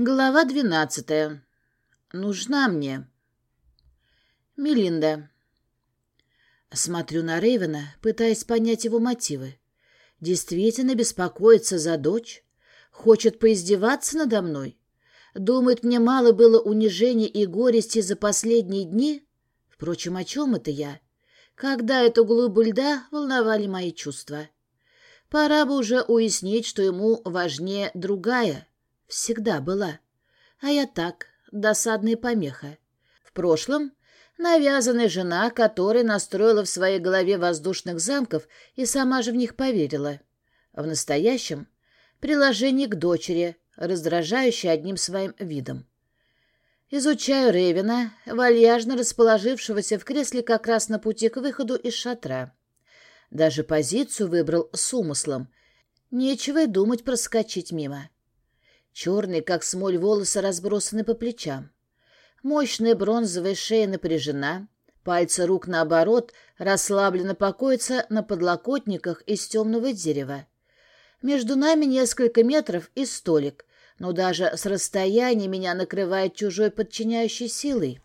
Глава двенадцатая. Нужна мне. Мелинда. Смотрю на Рейвена, пытаясь понять его мотивы. Действительно беспокоится за дочь? Хочет поиздеваться надо мной? Думает, мне мало было унижения и горести за последние дни? Впрочем, о чем это я? Когда эту глыбу льда волновали мои чувства? Пора бы уже уяснить, что ему важнее другая — Всегда была. А я так, досадная помеха. В прошлом навязанная жена, которая настроила в своей голове воздушных замков и сама же в них поверила. В настоящем приложение к дочери, раздражающее одним своим видом. Изучаю Ревина, вальяжно расположившегося в кресле как раз на пути к выходу из шатра. Даже позицию выбрал с умыслом. Нечего и думать проскочить мимо. Черные, как смоль, волосы разбросаны по плечам. Мощная бронзовая шея напряжена, пальцы рук, наоборот, расслабленно покоятся на подлокотниках из темного дерева. Между нами несколько метров и столик, но даже с расстояния меня накрывает чужой подчиняющей силой.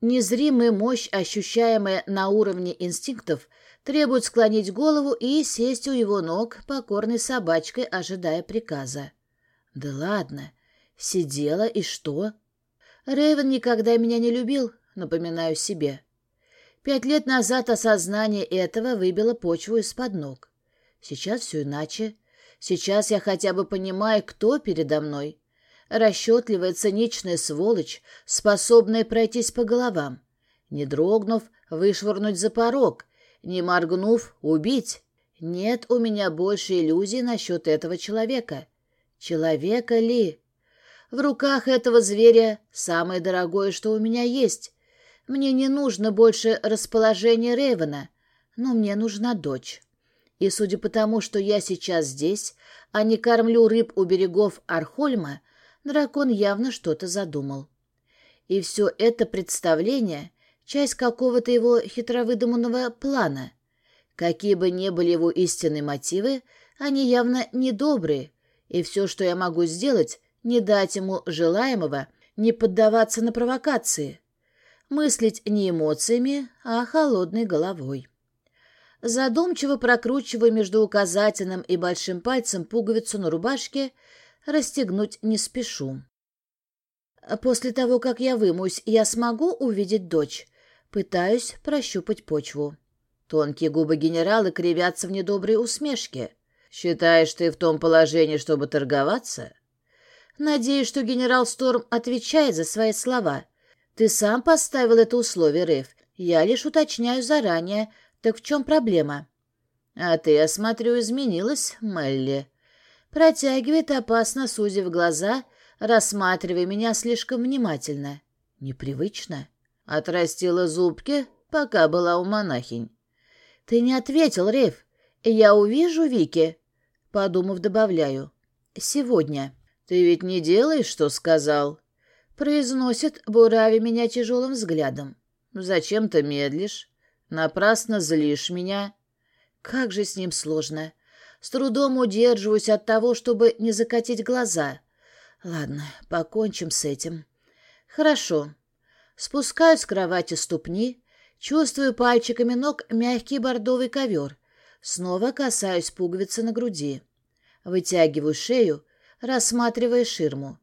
Незримая мощь, ощущаемая на уровне инстинктов, требует склонить голову и сесть у его ног покорной собачкой, ожидая приказа. Да ладно. Сидела и что? Рэйвен никогда меня не любил, напоминаю себе. Пять лет назад осознание этого выбило почву из-под ног. Сейчас все иначе. Сейчас я хотя бы понимаю, кто передо мной. Расчетливая, циничная сволочь, способная пройтись по головам. Не дрогнув, вышвырнуть за порог. Не моргнув, убить. Нет у меня больше иллюзий насчет этого человека. Человека ли? В руках этого зверя самое дорогое, что у меня есть. Мне не нужно больше расположения Рейвена, но мне нужна дочь. И судя по тому, что я сейчас здесь, а не кормлю рыб у берегов Архольма, дракон явно что-то задумал. И все это представление — часть какого-то его хитровыдуманного плана. Какие бы ни были его истинные мотивы, они явно недобрые, и все, что я могу сделать, не дать ему желаемого, не поддаваться на провокации. Мыслить не эмоциями, а холодной головой. Задумчиво прокручивая между указательным и большим пальцем пуговицу на рубашке, расстегнуть не спешу. После того, как я вымусь, я смогу увидеть дочь. Пытаюсь прощупать почву. Тонкие губы генерала кривятся в недоброй усмешке. Считаешь, ты в том положении, чтобы торговаться? Надеюсь, что генерал Сторм отвечает за свои слова. Ты сам поставил это условие, Рейф. Я лишь уточняю заранее. Так в чем проблема? А ты, я смотрю, изменилась, Мелли. Протягивает опасно, сузив глаза, рассматривая меня слишком внимательно. Непривычно. Отрастила зубки, пока была у монахинь. Ты не ответил, Рейф. Я увижу Вики. Подумав, добавляю. «Сегодня». «Ты ведь не делаешь, что сказал?» Произносит, бурави меня тяжелым взглядом. «Зачем ты медлишь? Напрасно злишь меня». Как же с ним сложно. С трудом удерживаюсь от того, чтобы не закатить глаза. Ладно, покончим с этим. Хорошо. Спускаю с кровати ступни, чувствую пальчиками ног мягкий бордовый ковер, Снова касаюсь пуговицы на груди. Вытягиваю шею, рассматривая ширму.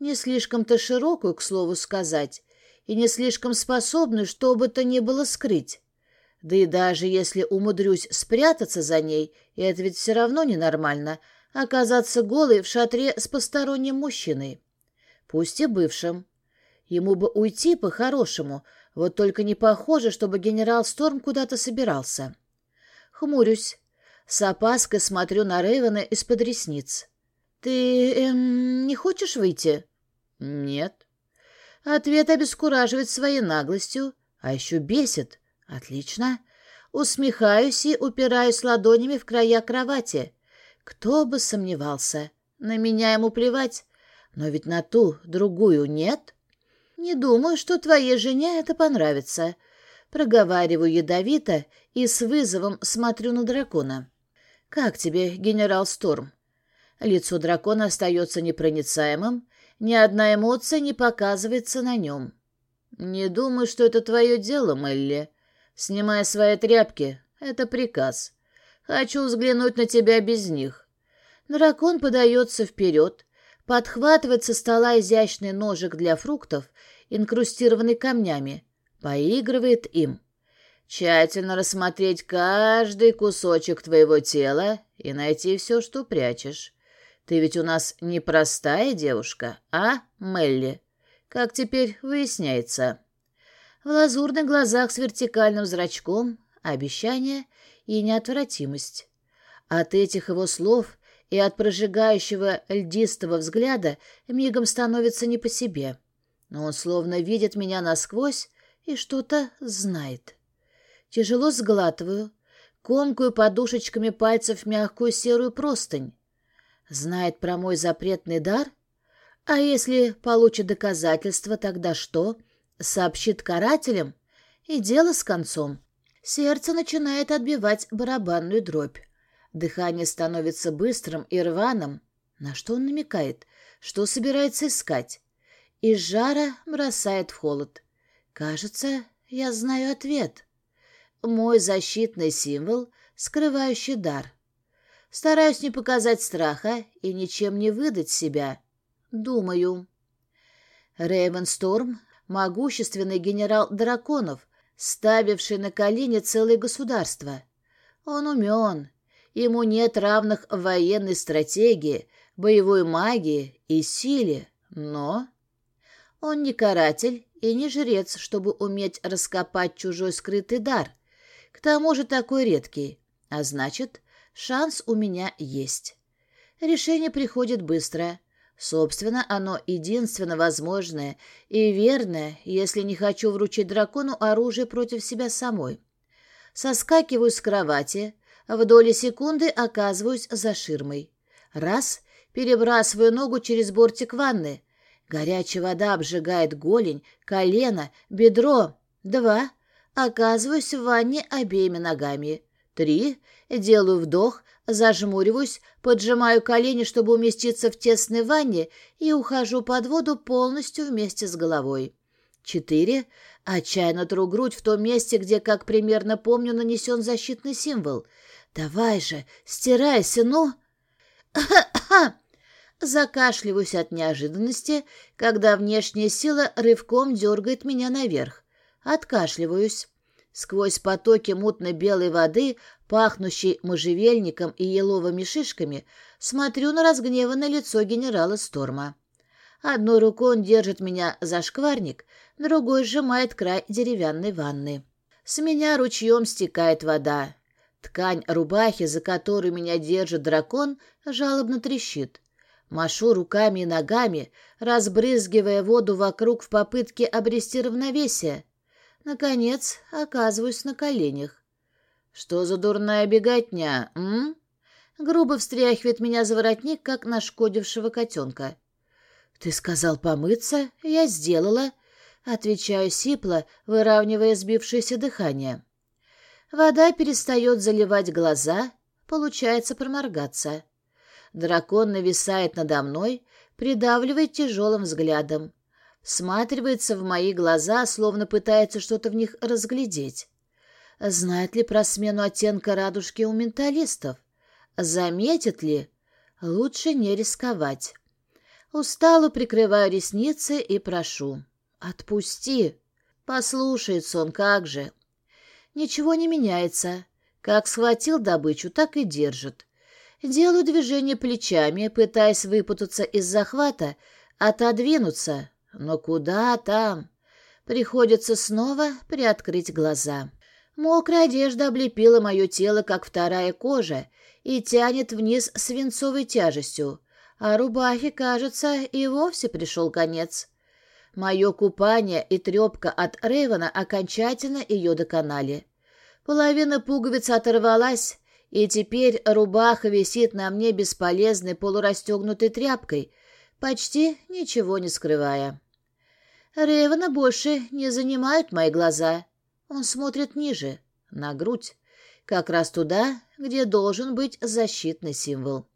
Не слишком-то широкую, к слову сказать, и не слишком способную, что бы то ни было скрыть. Да и даже если умудрюсь спрятаться за ней, и это ведь все равно ненормально, оказаться голой в шатре с посторонним мужчиной. Пусть и бывшим. Ему бы уйти по-хорошему, вот только не похоже, чтобы генерал Сторм куда-то собирался. Хмурюсь. С опаской смотрю на Рейвена из-под ресниц. «Ты эм, не хочешь выйти?» «Нет». Ответ обескураживает своей наглостью, а еще бесит. «Отлично». Усмехаюсь и упираюсь ладонями в края кровати. Кто бы сомневался. На меня ему плевать. Но ведь на ту, другую нет. Не думаю, что твоей жене это понравится. Проговариваю ядовито и с вызовом смотрю на дракона. «Как тебе, генерал Сторм?» Лицо дракона остается непроницаемым, Ни одна эмоция не показывается на нем. «Не думаю, что это твое дело, Мелли. Снимай свои тряпки. Это приказ. Хочу взглянуть на тебя без них». Дракон подается вперед, подхватывает со стола изящный ножик для фруктов, инкрустированный камнями, поигрывает им. Тщательно рассмотреть каждый кусочек твоего тела и найти все, что прячешь. Ты ведь у нас непростая девушка, а, Мелли? Как теперь выясняется. В лазурных глазах с вертикальным зрачком обещание и неотвратимость. От этих его слов и от прожигающего льдистого взгляда мигом становится не по себе. Но он словно видит меня насквозь и что-то знает. Тяжело сглатываю, комкую подушечками пальцев мягкую серую простынь. Знает про мой запретный дар? А если получит доказательства, тогда что? Сообщит карателям? И дело с концом. Сердце начинает отбивать барабанную дробь. Дыхание становится быстрым и рваным. На что он намекает? Что собирается искать? Из жара бросает в холод. Кажется, я знаю ответ. Мой защитный символ, скрывающий дар. Стараюсь не показать страха и ничем не выдать себя. Думаю. Рейвенсторм — могущественный генерал драконов, ставивший на колени целое государство. Он умен, ему нет равных в военной стратегии, боевой магии и силе, но... Он не каратель и не жрец, чтобы уметь раскопать чужой скрытый дар. К тому же такой редкий, а значит, шанс у меня есть. Решение приходит быстро. Собственно, оно единственно возможное и верное, если не хочу вручить дракону оружие против себя самой. Соскакиваю с кровати, в доли секунды оказываюсь за ширмой. Раз — перебрасываю ногу через бортик ванны. Горячая вода обжигает голень, колено, бедро. Два — оказываюсь в ванне обеими ногами. Три — делаю вдох, Зажмуриваюсь, поджимаю колени, чтобы уместиться в тесной ванне, и ухожу под воду полностью вместе с головой. Четыре. Отчаянно тру грудь в том месте, где, как примерно помню, нанесен защитный символ. «Давай же, стирайся, ну!» Закашливаюсь от неожиданности, когда внешняя сила рывком дергает меня наверх. Откашливаюсь. Сквозь потоки мутной белой воды, пахнущей можжевельником и еловыми шишками, смотрю на разгневанное лицо генерала Сторма. Одной рукой он держит меня за шкварник, другой сжимает край деревянной ванны. С меня ручьем стекает вода. Ткань рубахи, за которую меня держит дракон, жалобно трещит. Машу руками и ногами, разбрызгивая воду вокруг в попытке обрести равновесие. Наконец, оказываюсь на коленях. «Что за дурная беготня, м?» Грубо встряхивает меня за воротник, как нашкодившего котенка. «Ты сказал помыться? Я сделала», — отвечаю сипло, выравнивая сбившееся дыхание. Вода перестает заливать глаза, получается проморгаться. Дракон нависает надо мной, придавливает тяжелым взглядом всматривается в мои глаза, словно пытается что-то в них разглядеть. Знает ли про смену оттенка радужки у менталистов? Заметит ли? Лучше не рисковать. Устало прикрываю ресницы и прошу. «Отпусти!» Послушается он, как же. Ничего не меняется. Как схватил добычу, так и держит. Делаю движение плечами, пытаясь выпутаться из захвата, отодвинуться, но куда там? Приходится снова приоткрыть глаза. Мокрая одежда облепила мое тело, как вторая кожа, и тянет вниз свинцовой тяжестью, а рубахе, кажется, и вовсе пришел конец. Мое купание и трепка от Рейвена окончательно ее доконали. Половина пуговиц оторвалась, и теперь рубаха висит на мне бесполезной полурастегнутой тряпкой, почти ничего не скрывая. Рейвена больше не занимают мои глаза. Он смотрит ниже, на грудь, как раз туда, где должен быть защитный символ.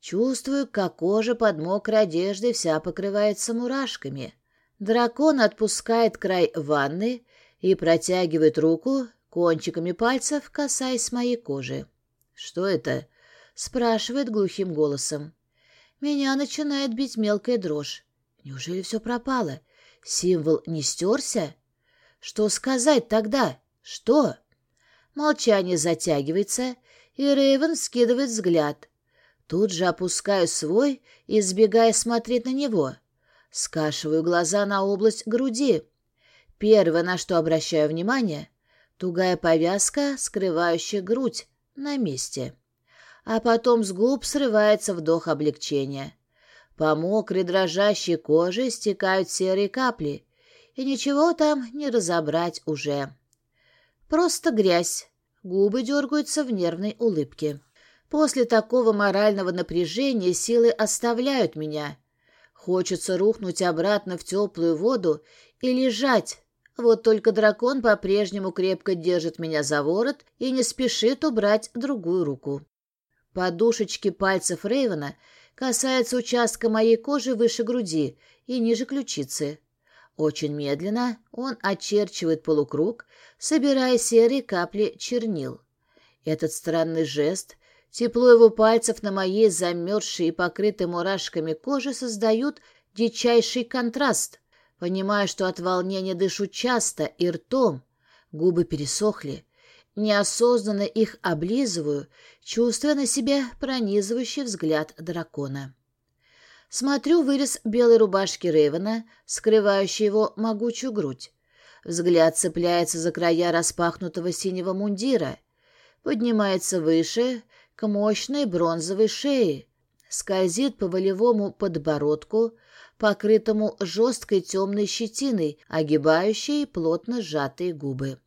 Чувствую, как кожа под мокрой одеждой вся покрывается мурашками. Дракон отпускает край ванны и протягивает руку, кончиками пальцев касаясь моей кожи. «Что это?» — спрашивает глухим голосом. Меня начинает бить мелкая дрожь. Неужели все пропало? Символ не стерся? Что сказать тогда? Что? Молчание затягивается, и Рейвен скидывает взгляд. Тут же опускаю свой, избегая смотреть на него. Скашиваю глаза на область груди. Первое, на что обращаю внимание — тугая повязка, скрывающая грудь, на месте. А потом с губ срывается вдох облегчения. По мокрой дрожащей коже стекают серые капли, и ничего там не разобрать уже. Просто грязь. Губы дергаются в нервной улыбке. После такого морального напряжения силы оставляют меня. Хочется рухнуть обратно в теплую воду и лежать. Вот только дракон по-прежнему крепко держит меня за ворот и не спешит убрать другую руку. Подушечки пальцев Рейвена касаются участка моей кожи выше груди и ниже ключицы. Очень медленно он очерчивает полукруг, собирая серые капли чернил. Этот странный жест, тепло его пальцев на моей замерзшей и покрытой мурашками коже создают дичайший контраст. Понимаю, что от волнения дышу часто и ртом, губы пересохли. Неосознанно их облизываю, чувствуя на себе пронизывающий взгляд дракона. Смотрю вырез белой рубашки Рейвена, скрывающий его могучую грудь. Взгляд цепляется за края распахнутого синего мундира, поднимается выше, к мощной бронзовой шее, скользит по волевому подбородку, покрытому жесткой темной щетиной, огибающей плотно сжатые губы.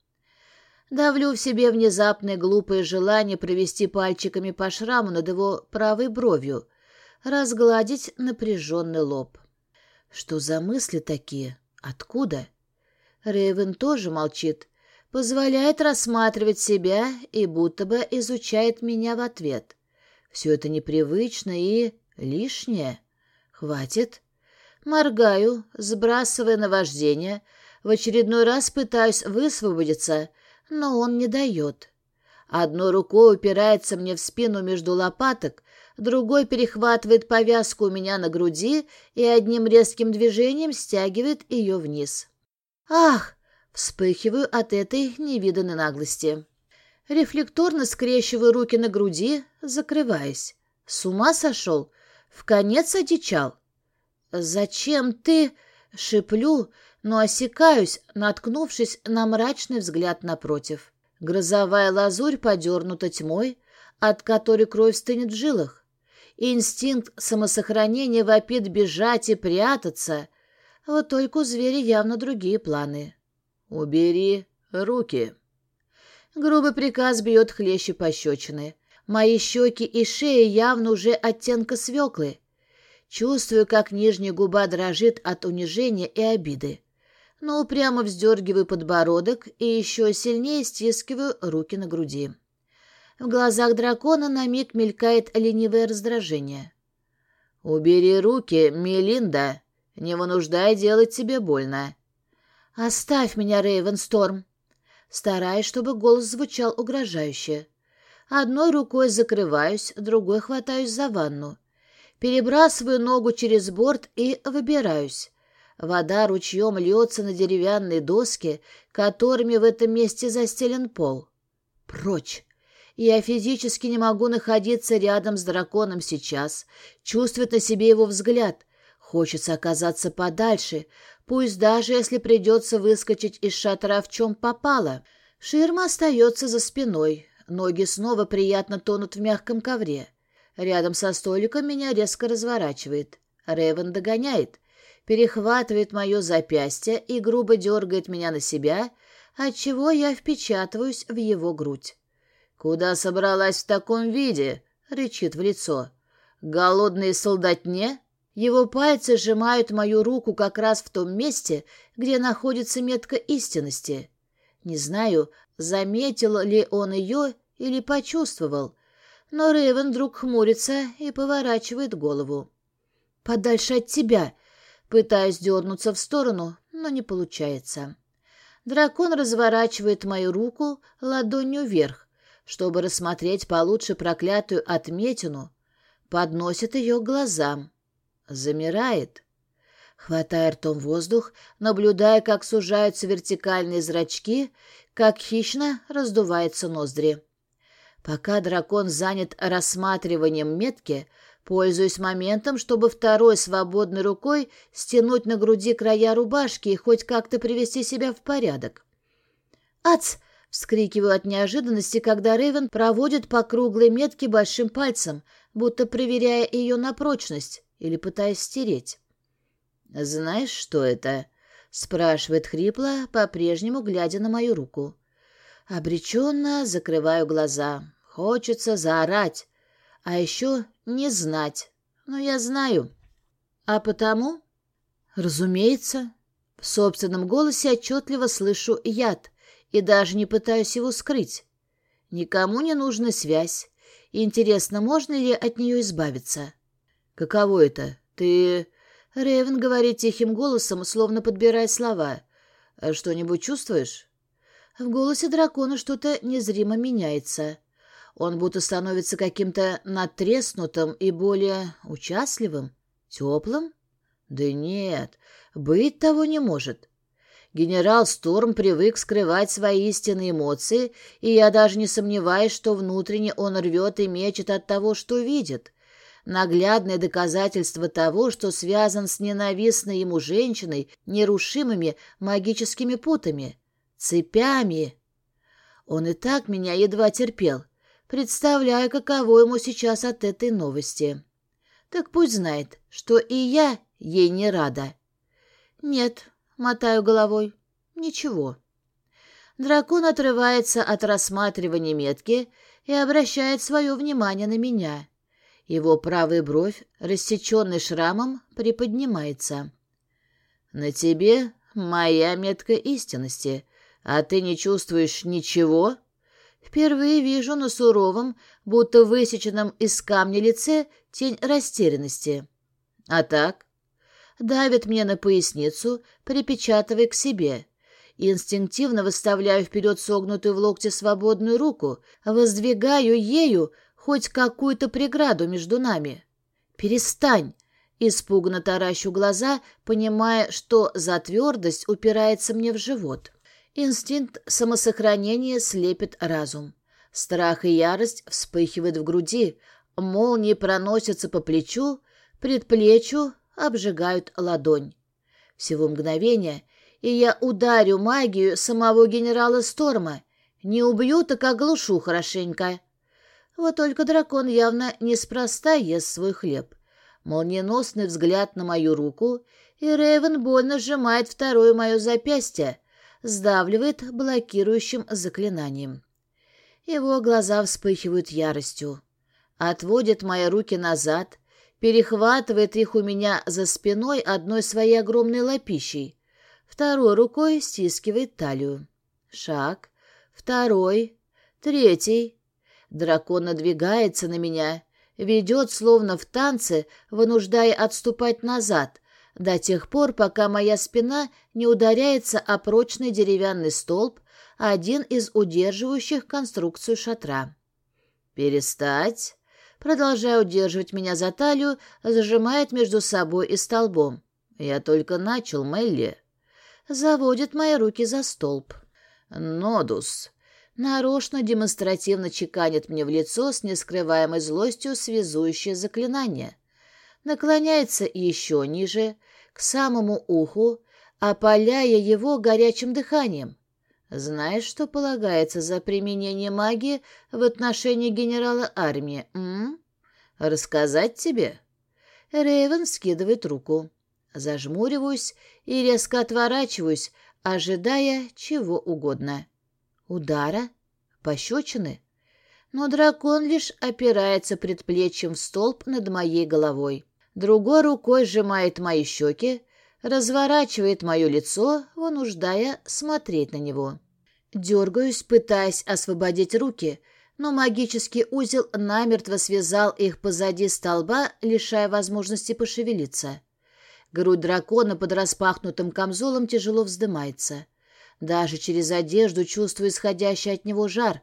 Давлю в себе внезапное глупое желание провести пальчиками по шраму над его правой бровью — разгладить напряженный лоб. Что за мысли такие? Откуда? Рейвен тоже молчит, позволяет рассматривать себя и будто бы изучает меня в ответ. Все это непривычно и лишнее. Хватит. Моргаю, сбрасывая наваждение, в очередной раз пытаюсь высвободиться, но он не дает. Одной рукой упирается мне в спину между лопаток, другой перехватывает повязку у меня на груди и одним резким движением стягивает ее вниз. «Ах!» — вспыхиваю от этой невиданной наглости. Рефлекторно скрещиваю руки на груди, закрываясь. С ума сошел? В конец одичал. «Зачем ты?» — шиплю, но осекаюсь, наткнувшись на мрачный взгляд напротив. Грозовая лазурь подернута тьмой, от которой кровь стынет в жилах. Инстинкт самосохранения вопит бежать и прятаться. Вот только у зверя явно другие планы. «Убери руки». Грубый приказ бьет хлеще пощечины. Мои щеки и шея явно уже оттенка свеклы. Чувствую, как нижняя губа дрожит от унижения и обиды. Но упрямо вздергиваю подбородок и еще сильнее стискиваю руки на груди. В глазах дракона на миг мелькает ленивое раздражение. «Убери руки, Мелинда, не вынуждай делать тебе больно». «Оставь меня, Рейвенсторм!» Стараюсь, чтобы голос звучал угрожающе. Одной рукой закрываюсь, другой хватаюсь за ванну. Перебрасываю ногу через борт и выбираюсь. Вода ручьем льется на деревянные доски, которыми в этом месте застелен пол. Прочь! Я физически не могу находиться рядом с драконом сейчас, чувствовать на себе его взгляд. Хочется оказаться подальше, пусть даже если придется выскочить из шатра в чем попало. Ширма остается за спиной, ноги снова приятно тонут в мягком ковре. Рядом со столиком меня резко разворачивает. Ревен догоняет, перехватывает мое запястье и грубо дергает меня на себя, отчего я впечатываюсь в его грудь. «Куда собралась в таком виде?» — рычит в лицо. «Голодные солдатне?» Его пальцы сжимают мою руку как раз в том месте, где находится метка истинности. Не знаю, заметил ли он ее или почувствовал, Но Рейвен вдруг хмурится и поворачивает голову. «Подальше от тебя!» Пытаюсь дернуться в сторону, но не получается. Дракон разворачивает мою руку ладонью вверх, чтобы рассмотреть получше проклятую отметину, подносит ее к глазам. Замирает. Хватая ртом воздух, наблюдая, как сужаются вертикальные зрачки, как хищно раздуваются ноздри. Пока дракон занят рассматриванием метки, пользуюсь моментом, чтобы второй свободной рукой стянуть на груди края рубашки и хоть как-то привести себя в порядок. «Ац!» — вскрикиваю от неожиданности, когда Рейвен проводит по круглой метке большим пальцем, будто проверяя ее на прочность или пытаясь стереть. «Знаешь, что это?» — спрашивает хрипло, по-прежнему глядя на мою руку. Обреченно закрываю глаза. Хочется заорать, а еще не знать. Но я знаю. А потому, разумеется, в собственном голосе отчетливо слышу яд и даже не пытаюсь его скрыть. Никому не нужна связь. Интересно, можно ли от нее избавиться? Каково это? Ты... Ревен говорит тихим голосом, словно подбирая слова. «Что-нибудь чувствуешь?» В голосе дракона что-то незримо меняется. Он будто становится каким-то натреснутым и более участливым, теплым. Да нет, быть того не может. Генерал Сторм привык скрывать свои истинные эмоции, и я даже не сомневаюсь, что внутренне он рвет и мечет от того, что видит. Наглядное доказательство того, что связан с ненавистной ему женщиной нерушимыми магическими путами цепями. Он и так меня едва терпел, представляя, каково ему сейчас от этой новости. Так пусть знает, что и я ей не рада. Нет, мотаю головой, ничего. Дракон отрывается от рассматривания метки и обращает свое внимание на меня. Его правая бровь, рассеченный шрамом, приподнимается. «На тебе моя метка истинности», а ты не чувствуешь ничего? Впервые вижу на суровом, будто высеченном из камня лице, тень растерянности. А так? Давит мне на поясницу, припечатывая к себе. Инстинктивно выставляю вперед согнутую в локте свободную руку, воздвигаю ею хоть какую-то преграду между нами. «Перестань!» Испуганно таращу глаза, понимая, что за твердость упирается мне в живот. Инстинкт самосохранения слепит разум. Страх и ярость вспыхивают в груди, молнии проносятся по плечу, предплечью обжигают ладонь. Всего мгновения, и я ударю магию самого генерала Сторма. Не убью, так оглушу хорошенько. Вот только дракон явно неспроста ест свой хлеб. Молниеносный взгляд на мою руку, и Рейвен больно сжимает второе мое запястье, сдавливает блокирующим заклинанием. Его глаза вспыхивают яростью. Отводит мои руки назад, перехватывает их у меня за спиной одной своей огромной лапищей, второй рукой стискивает талию. Шаг, второй, третий. Дракон надвигается на меня, ведет словно в танце, вынуждая отступать назад, до тех пор, пока моя спина не ударяется о прочный деревянный столб, один из удерживающих конструкцию шатра. «Перестать!» Продолжая удерживать меня за талию, зажимает между собой и столбом. «Я только начал, Мелли!» Заводит мои руки за столб. «Нодус!» Нарочно демонстративно чеканит мне в лицо с нескрываемой злостью связующее заклинание. Наклоняется еще ниже, к самому уху, опаляя его горячим дыханием. Знаешь, что полагается за применение магии в отношении генерала армии, м? Рассказать тебе?» Рейвен скидывает руку. Зажмуриваюсь и резко отворачиваюсь, ожидая чего угодно. Удара? Пощечины? Но дракон лишь опирается предплечьем в столб над моей головой другой рукой сжимает мои щеки, разворачивает мое лицо, вынуждая смотреть на него. Дергаюсь, пытаясь освободить руки, но магический узел намертво связал их позади столба, лишая возможности пошевелиться. Грудь дракона под распахнутым камзолом тяжело вздымается. Даже через одежду чувствую исходящий от него жар.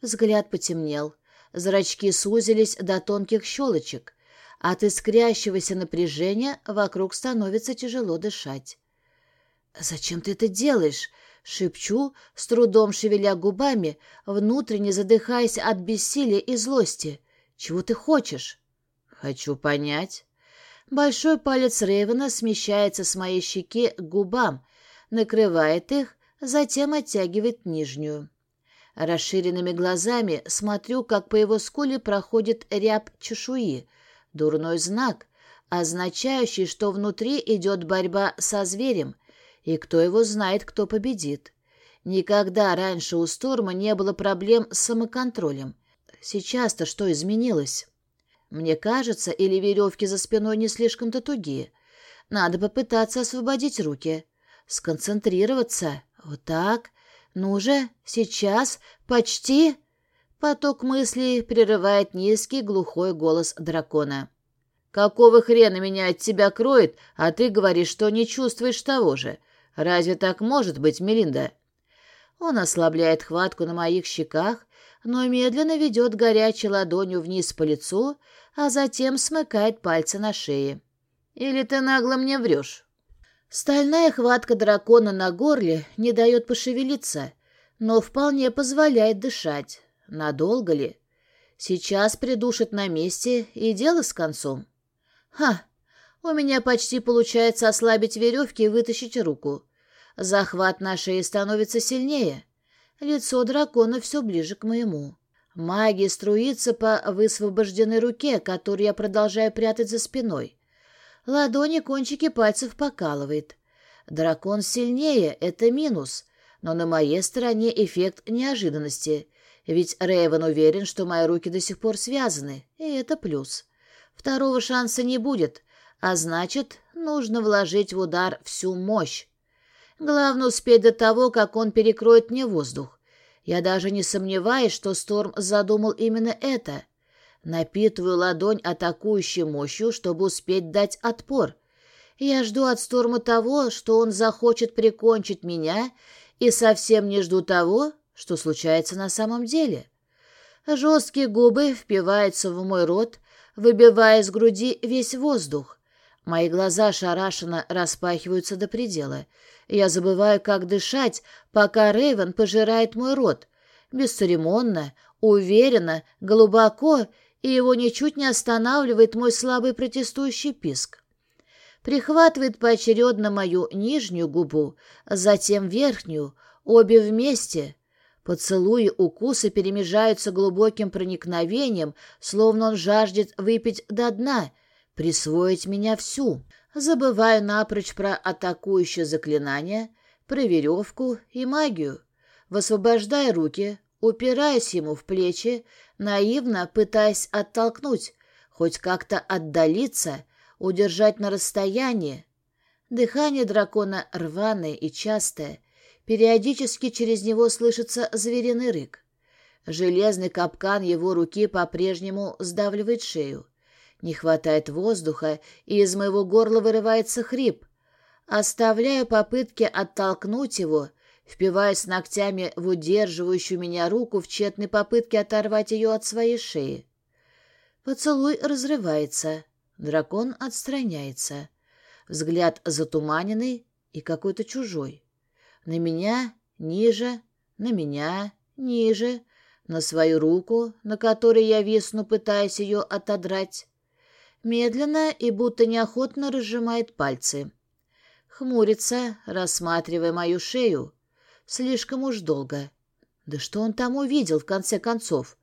Взгляд потемнел. Зрачки сузились до тонких щелочек. От искрящегося напряжения вокруг становится тяжело дышать. «Зачем ты это делаешь?» — шепчу, с трудом шевеля губами, внутренне задыхаясь от бессилия и злости. «Чего ты хочешь?» «Хочу понять». Большой палец Рейвена смещается с моей щеки к губам, накрывает их, затем оттягивает нижнюю. Расширенными глазами смотрю, как по его скуле проходит ряб чешуи, дурной знак, означающий, что внутри идет борьба со зверем, и кто его знает, кто победит. Никогда раньше у Сторма не было проблем с самоконтролем. Сейчас-то что изменилось? Мне кажется, или веревки за спиной не слишком-то тугие. Надо попытаться освободить руки. Сконцентрироваться. Вот так. Ну же, сейчас, почти. Поток мыслей прерывает низкий глухой голос дракона. «Какого хрена меня от тебя кроет, а ты говоришь, что не чувствуешь того же? Разве так может быть, Мелинда?» Он ослабляет хватку на моих щеках, но медленно ведет горячей ладонью вниз по лицу, а затем смыкает пальцы на шее. «Или ты нагло мне врешь?» Стальная хватка дракона на горле не дает пошевелиться, но вполне позволяет дышать. Надолго ли? Сейчас придушит на месте, и дело с концом. Ха! У меня почти получается ослабить веревки и вытащить руку. Захват на шее становится сильнее. Лицо дракона все ближе к моему. Магия струится по высвобожденной руке, которую я продолжаю прятать за спиной. Ладони кончики пальцев покалывает. Дракон сильнее, это минус, но на моей стороне эффект неожиданности, ведь Рейвен уверен, что мои руки до сих пор связаны, и это плюс. Второго шанса не будет, а значит, нужно вложить в удар всю мощь. Главное успеть до того, как он перекроет мне воздух. Я даже не сомневаюсь, что Сторм задумал именно это. Напитываю ладонь атакующей мощью, чтобы успеть дать отпор. Я жду от Сторма того, что он захочет прикончить меня, и совсем не жду того, что случается на самом деле. Жесткие губы впиваются в мой рот, выбивая из груди весь воздух. Мои глаза шарашенно распахиваются до предела. Я забываю, как дышать, пока Рейвен пожирает мой рот. Бесцеремонно, уверенно, глубоко, и его ничуть не останавливает мой слабый протестующий писк. Прихватывает поочередно мою нижнюю губу, затем верхнюю, обе вместе. Поцелуи укусы перемежаются глубоким проникновением, словно он жаждет выпить до дна, присвоить меня всю. Забываю напрочь про атакующее заклинание, про веревку и магию. Высвобождая руки, упираясь ему в плечи, наивно пытаясь оттолкнуть, хоть как-то отдалиться, удержать на расстоянии. Дыхание дракона рваное и частое, Периодически через него слышится звериный рык. Железный капкан его руки по-прежнему сдавливает шею. Не хватает воздуха, и из моего горла вырывается хрип. Оставляю попытки оттолкнуть его, впиваясь ногтями в удерживающую меня руку в тщетной попытке оторвать ее от своей шеи. Поцелуй разрывается. Дракон отстраняется. Взгляд затуманенный и какой-то чужой. На меня ниже, на меня ниже, на свою руку, на которой я висну, пытаясь ее отодрать. Медленно и будто неохотно разжимает пальцы. Хмурится, рассматривая мою шею. Слишком уж долго. Да что он там увидел, в конце концов?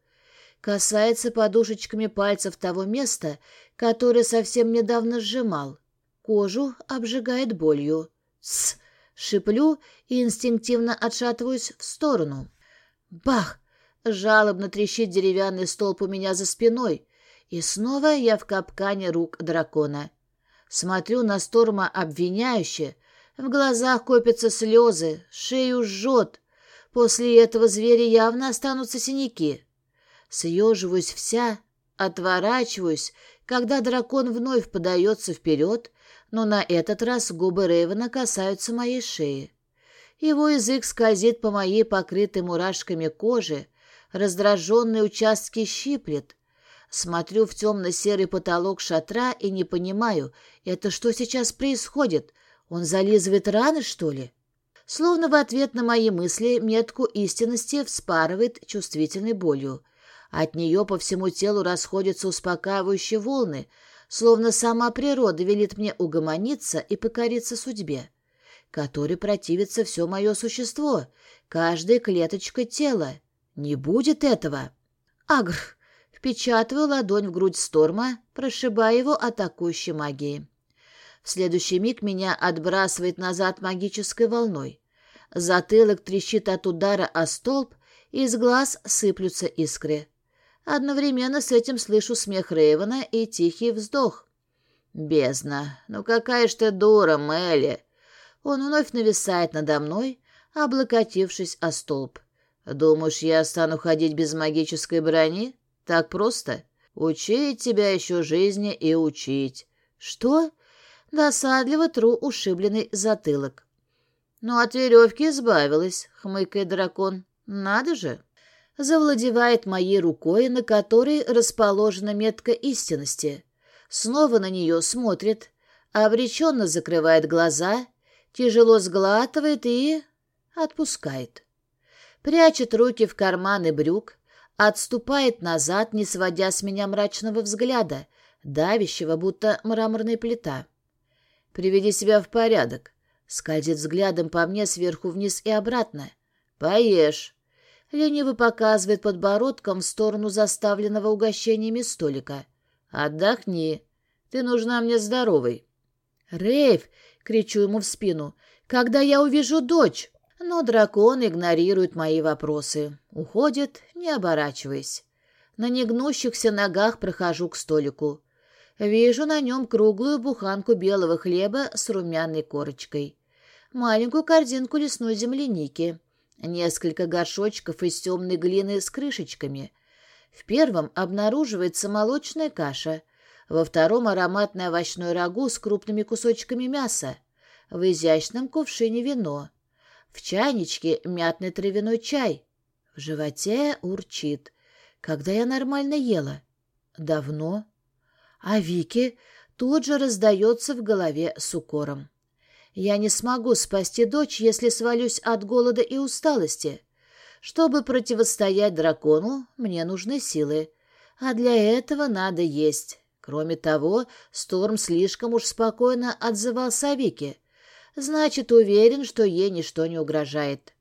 Касается подушечками пальцев того места, которое совсем недавно сжимал. Кожу обжигает болью. Тсс! Шиплю и инстинктивно отшатываюсь в сторону. Бах! Жалобно трещит деревянный столб у меня за спиной, и снова я в капкане рук дракона. Смотрю на Сторма обвиняюще, в глазах копятся слезы, шею жжет. После этого зверя явно останутся синяки. Съеживаюсь вся, отворачиваюсь, когда дракон вновь подается вперед, но на этот раз губы Рейвена касаются моей шеи. Его язык скользит по моей покрытой мурашками коже, раздраженные участки щиплет. Смотрю в темно-серый потолок шатра и не понимаю, это что сейчас происходит? Он зализывает раны, что ли? Словно в ответ на мои мысли метку истинности вспарывает чувствительной болью. От нее по всему телу расходятся успокаивающие волны, словно сама природа велит мне угомониться и покориться судьбе, которой противится все мое существо, каждая клеточка тела. Не будет этого. Агр! Впечатываю ладонь в грудь Сторма, прошибая его атакующей магией. В следующий миг меня отбрасывает назад магической волной. Затылок трещит от удара о столб, и из глаз сыплются искры. Одновременно с этим слышу смех Рейвена и тихий вздох. «Бездна! Ну какая ж ты дура, Мелли!» Он вновь нависает надо мной, облокотившись о столб. «Думаешь, я стану ходить без магической брони? Так просто? Учить тебя еще жизни и учить». «Что?» Досадливо тру ушибленный затылок. «Ну, от веревки избавилась», — хмыкает дракон. «Надо же!» Завладевает моей рукой, на которой расположена метка истинности. Снова на нее смотрит, обреченно закрывает глаза, тяжело сглатывает и... отпускает. Прячет руки в карманы брюк, отступает назад, не сводя с меня мрачного взгляда, давящего, будто мраморная плита. «Приведи себя в порядок», — скользит взглядом по мне сверху вниз и обратно. «Поешь». Лениво показывает подбородком в сторону заставленного угощениями столика. «Отдохни. Ты нужна мне здоровой». «Рейв!» — кричу ему в спину. «Когда я увижу дочь?» Но дракон игнорирует мои вопросы. Уходит, не оборачиваясь. На негнущихся ногах прохожу к столику. Вижу на нем круглую буханку белого хлеба с румяной корочкой, маленькую корзинку лесной земляники, несколько горшочков из темной глины с крышечками. В первом обнаруживается молочная каша, во втором ароматное овощное рагу с крупными кусочками мяса, в изящном кувшине вино, в чайничке мятный травяной чай. В животе урчит. Когда я нормально ела? Давно. А Вики тут же раздается в голове с укором. Я не смогу спасти дочь, если свалюсь от голода и усталости. Чтобы противостоять дракону, мне нужны силы. А для этого надо есть. Кроме того, Сторм слишком уж спокойно отзывался о Вике. Значит, уверен, что ей ничто не угрожает.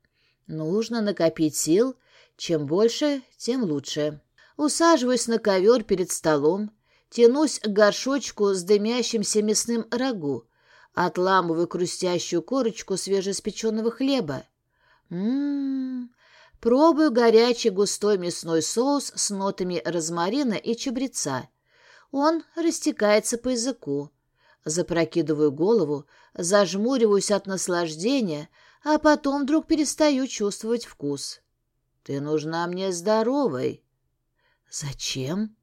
Нужно накопить сил. Чем больше, тем лучше. Усаживаюсь на ковер перед столом, Тянусь к горшочку с дымящимся мясным рагу, отламываю хрустящую корочку свежеиспеченного хлеба. Ммм, пробую горячий густой мясной соус с нотами розмарина и чабреца. Он растекается по языку. Запрокидываю голову, зажмуриваюсь от наслаждения, а потом вдруг перестаю чувствовать вкус. «Ты нужна мне здоровой». «Зачем?»